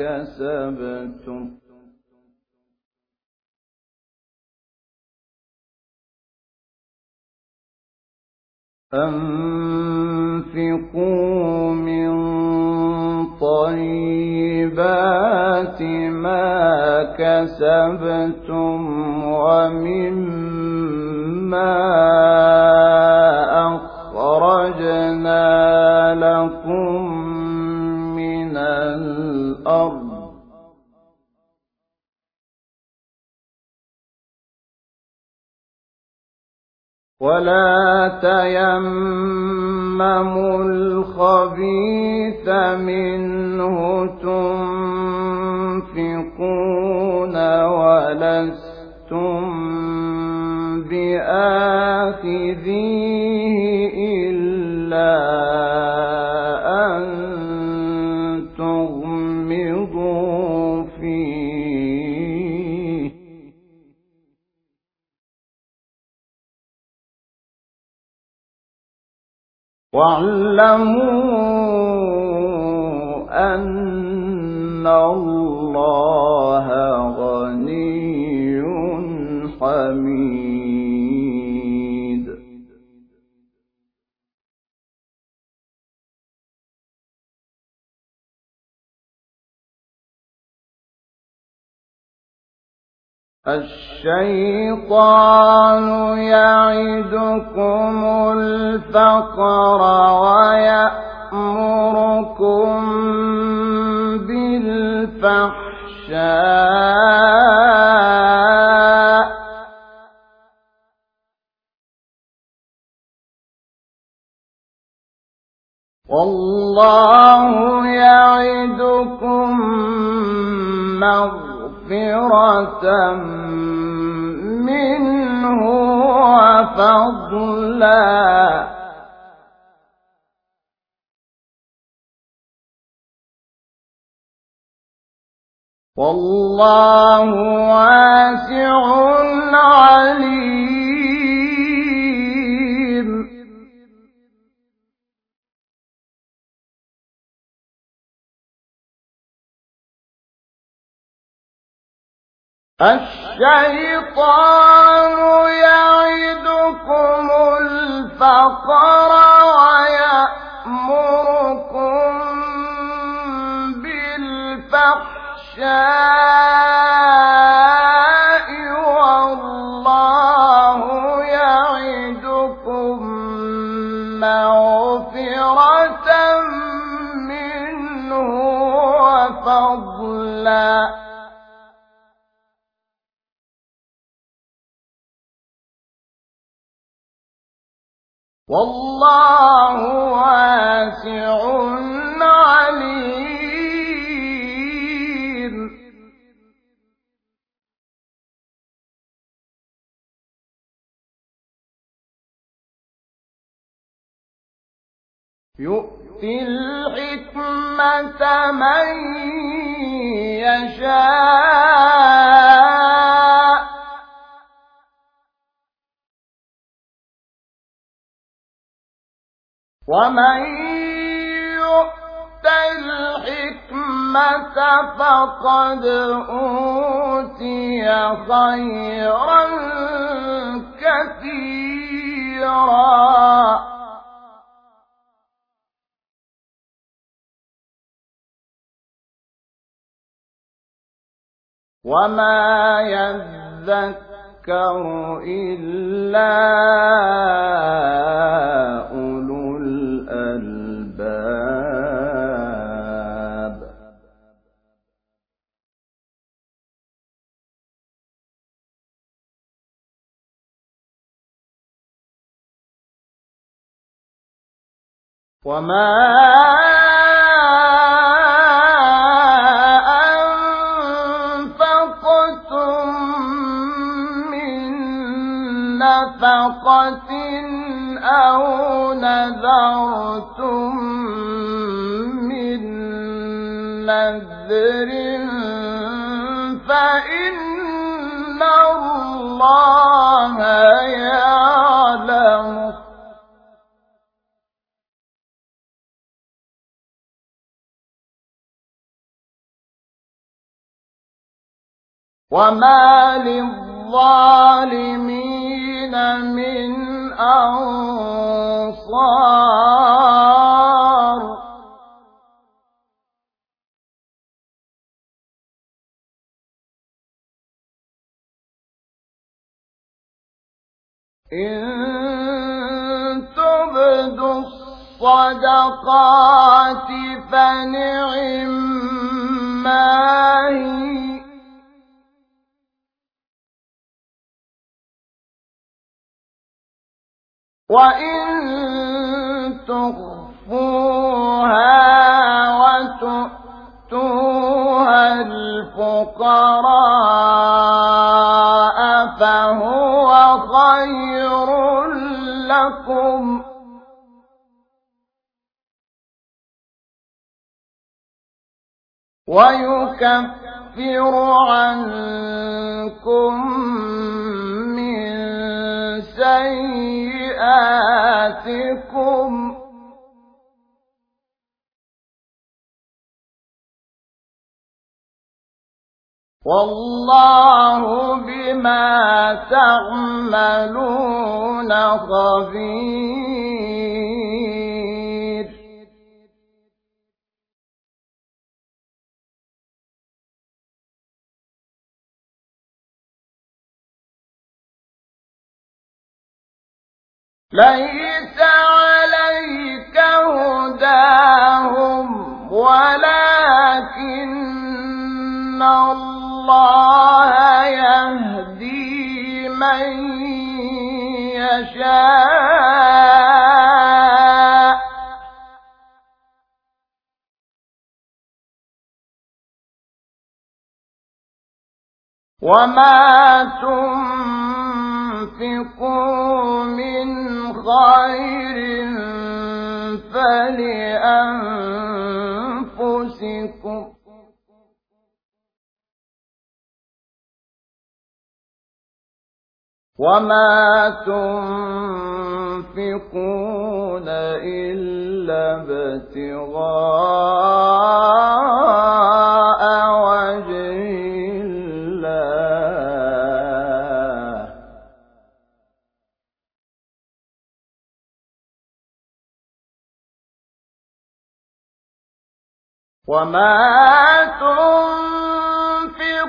كسبتم. أنفقوا من طيبات ما كسبتم ومما ولا تيمموا الخبيث منه تنفقون ولستم بآخذيه واعلموا أن الله الشيطان يعدكم الفقر ويأمركم بالفحشاء. والله يعدكم مغفرة منه وفضلا. والله واسع عليم. الشيطان يعدكم الفقر ويأمركم بالفقر الفحشاء والله يعدكم مغفرة منه وفضلا. والله واسع عليم. يؤتي الحكمة من يشاء. ومن يؤت الحكمة فقد أوتي خيرا كثيرا وما يذكر إلا وما أنفقتم من نفقة أو نذرتم من نذر فإن الله وما للظالمين من أنصار إن تبدوا الصدقات فنعم ما هي وإن تخفوها وتؤتوها الفقراء فهو خير لكم ويكفر عنكم والله بما تعملون خبير. ليس عليك وما تنفقوا من خير فلأنفسكم وما تنفقون إلا ابتغاء وجه الله. وما تنفقوا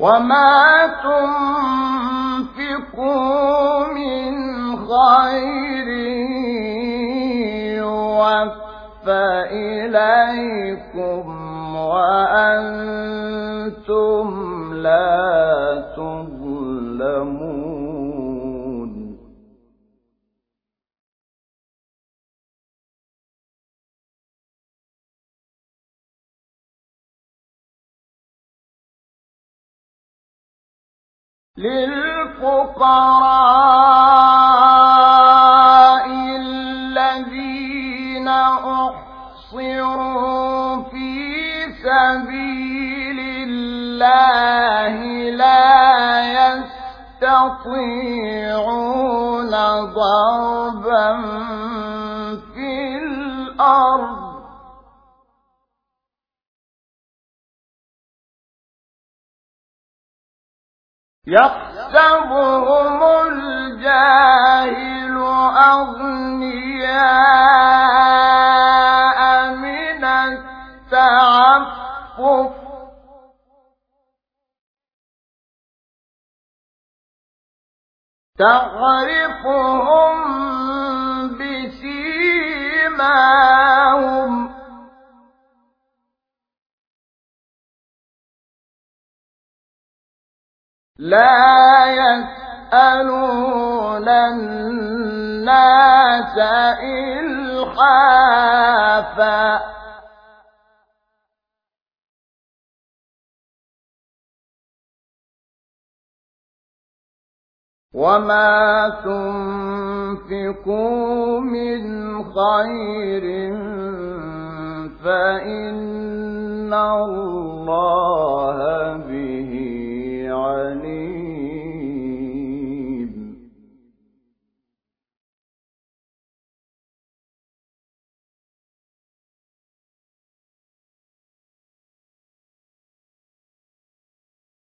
وما تنفقوا من خير يوفى إليكم وأنتم لا للفقراء الذين أحصروا في سبيل الله لا يستطيعون ضربا في الأرض يحسبهم لا يسألون الناس إلحافا. وما تنفقوا من خير فإن الله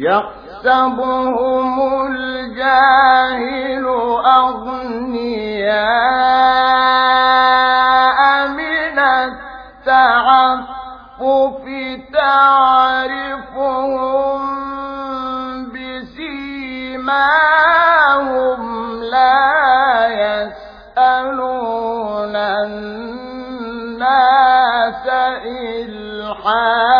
يحسبهم الجاهل أغنياء من التعفف تعرفهم بسيماهم لا يسألون الناس إلحافا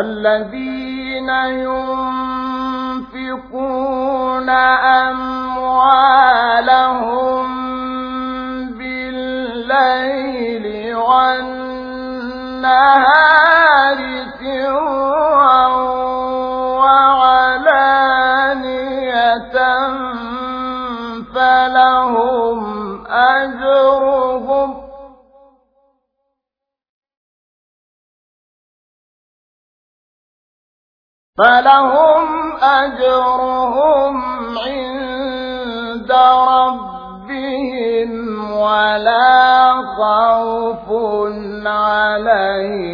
الذين ينفقون أموالهم بالليل والنهار فلهم أجرهم عند ربهم ولا خوف عليهم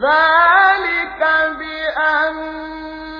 ذلك بأنهم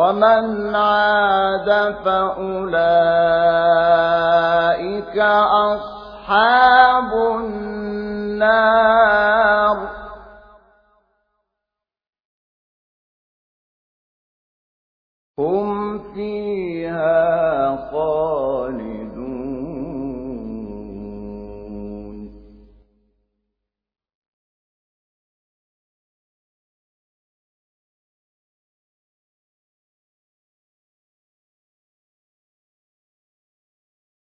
ومن عاد فأولئك أصحاب النار. هم فيها خالدون.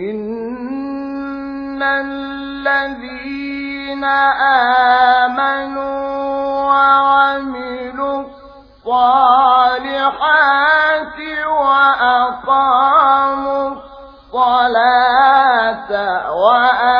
إن الذين آمنوا وعملوا الصالحات وأقاموا الصلاة وآتوا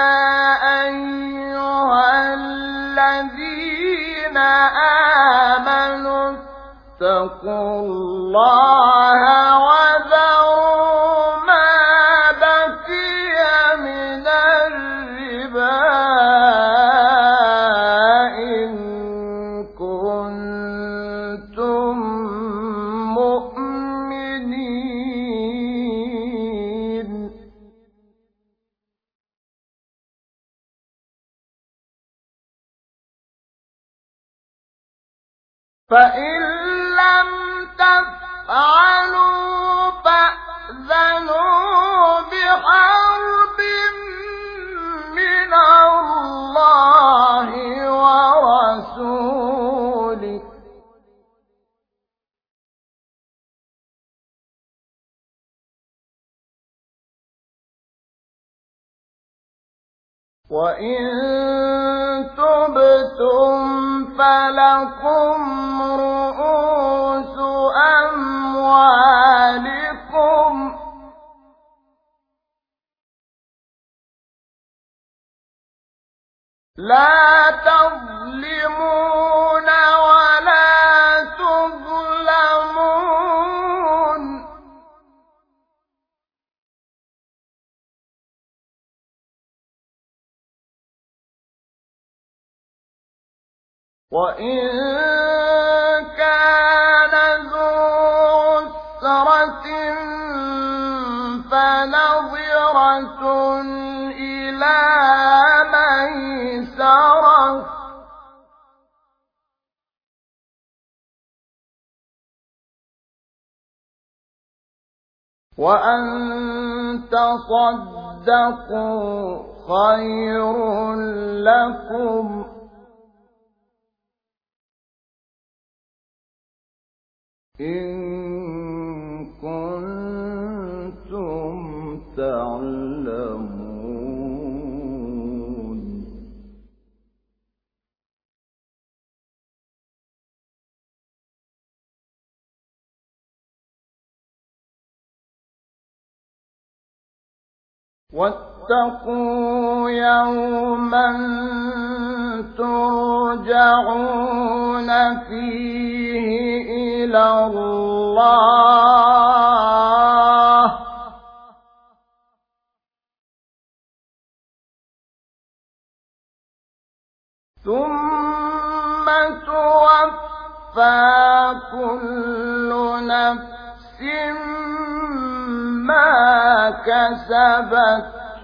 اتقوا الله وذروا فلكم وأن تصدقوا خير لكم تعلمون. واتقوا يوما ترجعون فيه إلى الله. ثم توفى كل نفس ما كسبت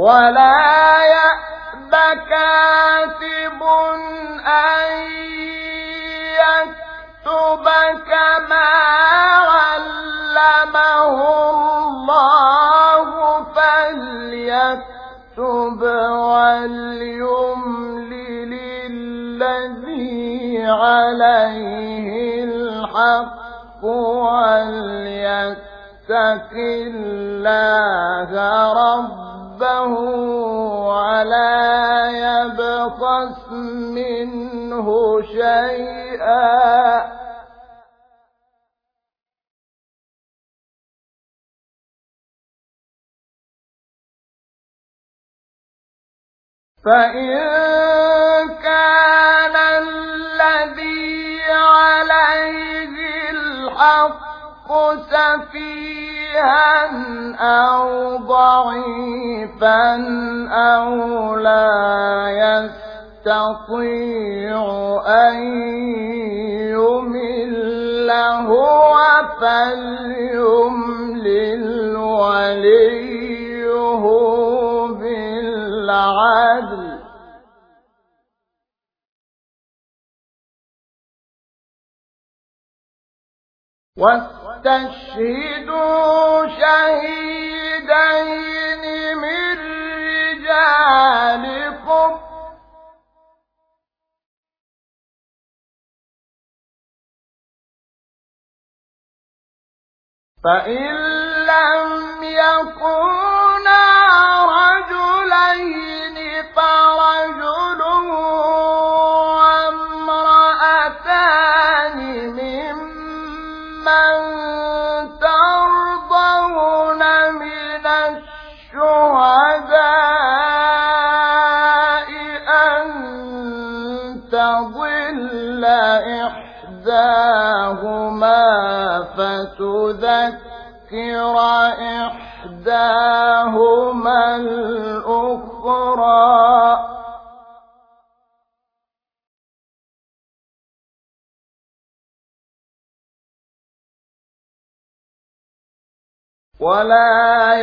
ولا يأب كاتب أن يكتب كما علمه الله فليكتب وليملل الذي عليه الحق وليتق الله ربه ربه ولا يبخس منه شيئا. فإن كان الذي عليه الحق سفيه أو ضعيفا أو لا يستطيع أن يمل هو فليملل وليه بالعدل. واستشهدوا شهيدين من رجالكم. فإن لم يكونا إحداهما فتذكر تذكر إحداهما الأخرى. ولا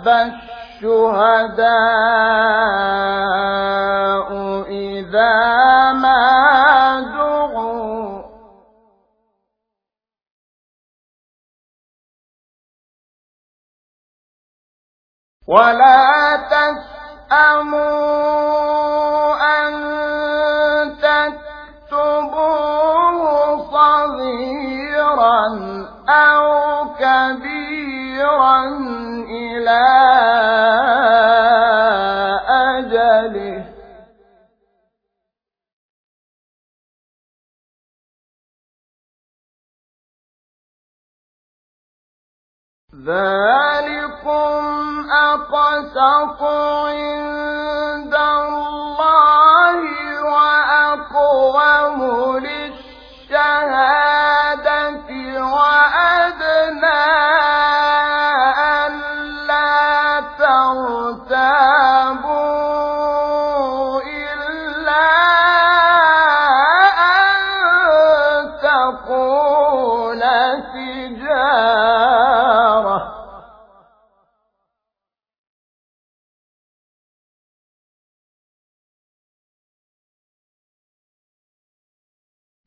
يأبى الشهداء إذا ما دعوا. ولا تسأموا أن تكتبوه صغيرا أو كبيرا. إلى أجله. ذلكم أقسط عند الله وأقوم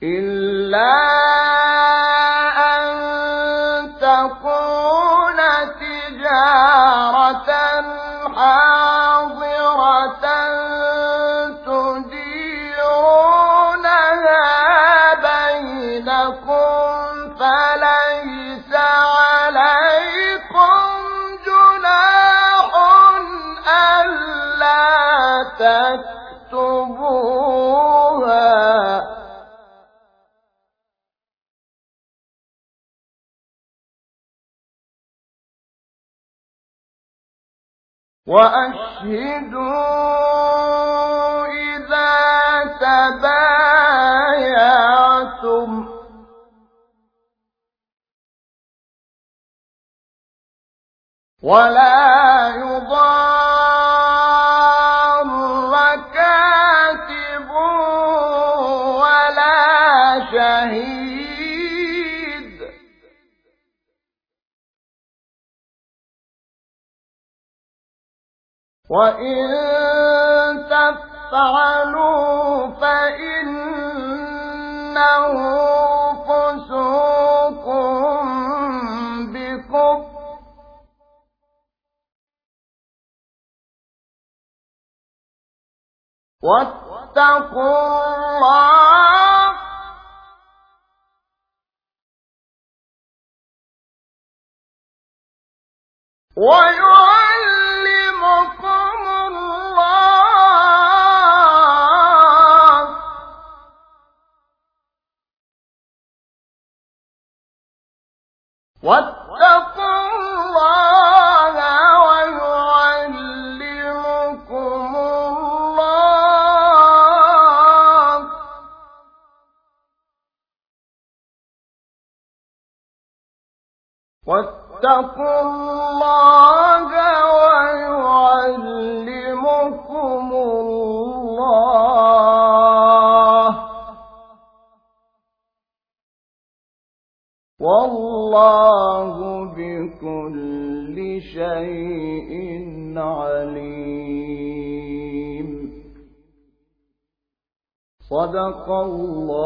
إلا شهيد. وإن تفعلوا فإنه فسوق بكم. واتقوا الله ويعلمكم الله. واتقوا الله ويعلمكم الله. واتقوا الله الله